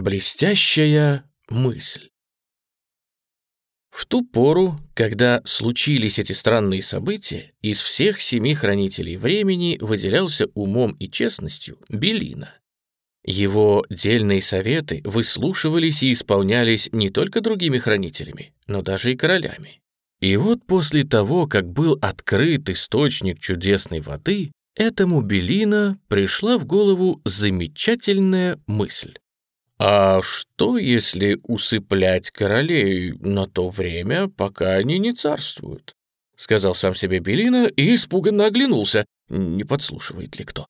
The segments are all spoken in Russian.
Блестящая мысль. В ту пору, когда случились эти странные события, из всех семи хранителей времени выделялся умом и честностью Белина. Его дельные советы выслушивались и исполнялись не только другими хранителями, но даже и королями. И вот после того, как был открыт источник чудесной воды, этому Белина пришла в голову замечательная мысль. А что, если усыплять королей на то время, пока они не царствуют? Сказал сам себе Белина и испуганно оглянулся, не подслушивает ли кто.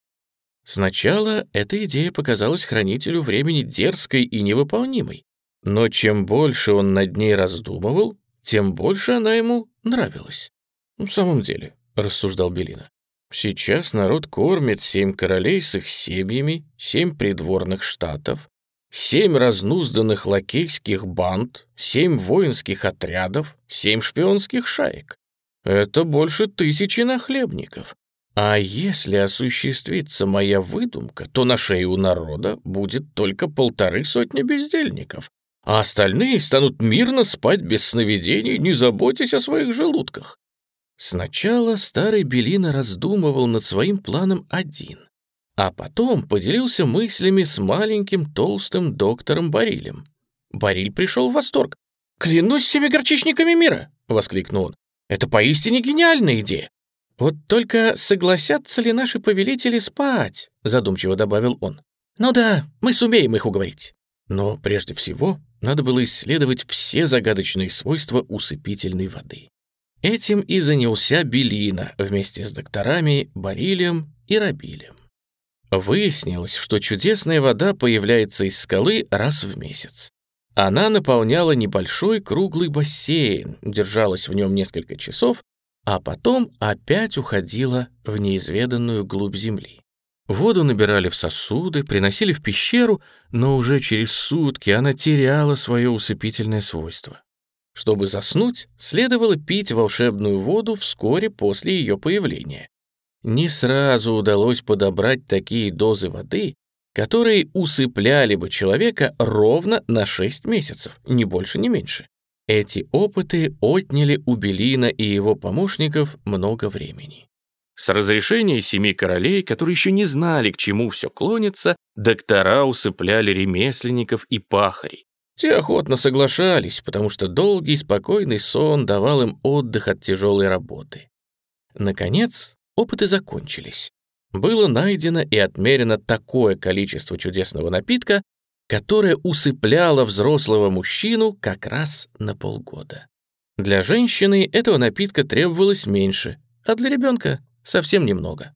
Сначала эта идея показалась хранителю времени дерзкой и невыполнимой, но чем больше он над ней раздумывал, тем больше она ему нравилась. «В самом деле», — рассуждал Белина, «сейчас народ кормит семь королей с их семьями, семь придворных штатов, семь разнузданных лакейских банд, семь воинских отрядов, семь шпионских шаек. Это больше тысячи нахлебников. А если осуществится моя выдумка, то на шее у народа будет только полторы сотни бездельников, а остальные станут мирно спать без сновидений, не заботясь о своих желудках. Сначала старый Белина раздумывал над своим планом один а потом поделился мыслями с маленьким толстым доктором Барилем. Бариль пришел в восторг. «Клянусь всеми горчичниками мира!» — воскликнул он. «Это поистине гениальная идея!» «Вот только согласятся ли наши повелители спать?» — задумчиво добавил он. «Ну да, мы сумеем их уговорить». Но прежде всего надо было исследовать все загадочные свойства усыпительной воды. Этим и занялся Белина вместе с докторами Барилем и Рабилем. Выяснилось, что чудесная вода появляется из скалы раз в месяц. Она наполняла небольшой круглый бассейн, держалась в нем несколько часов, а потом опять уходила в неизведанную глубь земли. Воду набирали в сосуды, приносили в пещеру, но уже через сутки она теряла свое усыпительное свойство. Чтобы заснуть, следовало пить волшебную воду вскоре после ее появления. Не сразу удалось подобрать такие дозы воды, которые усыпляли бы человека ровно на 6 месяцев, ни больше, ни меньше. Эти опыты отняли у Белина и его помощников много времени. С разрешения семи королей, которые еще не знали, к чему все клонится, доктора усыпляли ремесленников и пахарей. Те охотно соглашались, потому что долгий спокойный сон давал им отдых от тяжелой работы. Наконец, Опыты закончились. Было найдено и отмерено такое количество чудесного напитка, которое усыпляло взрослого мужчину как раз на полгода. Для женщины этого напитка требовалось меньше, а для ребенка совсем немного.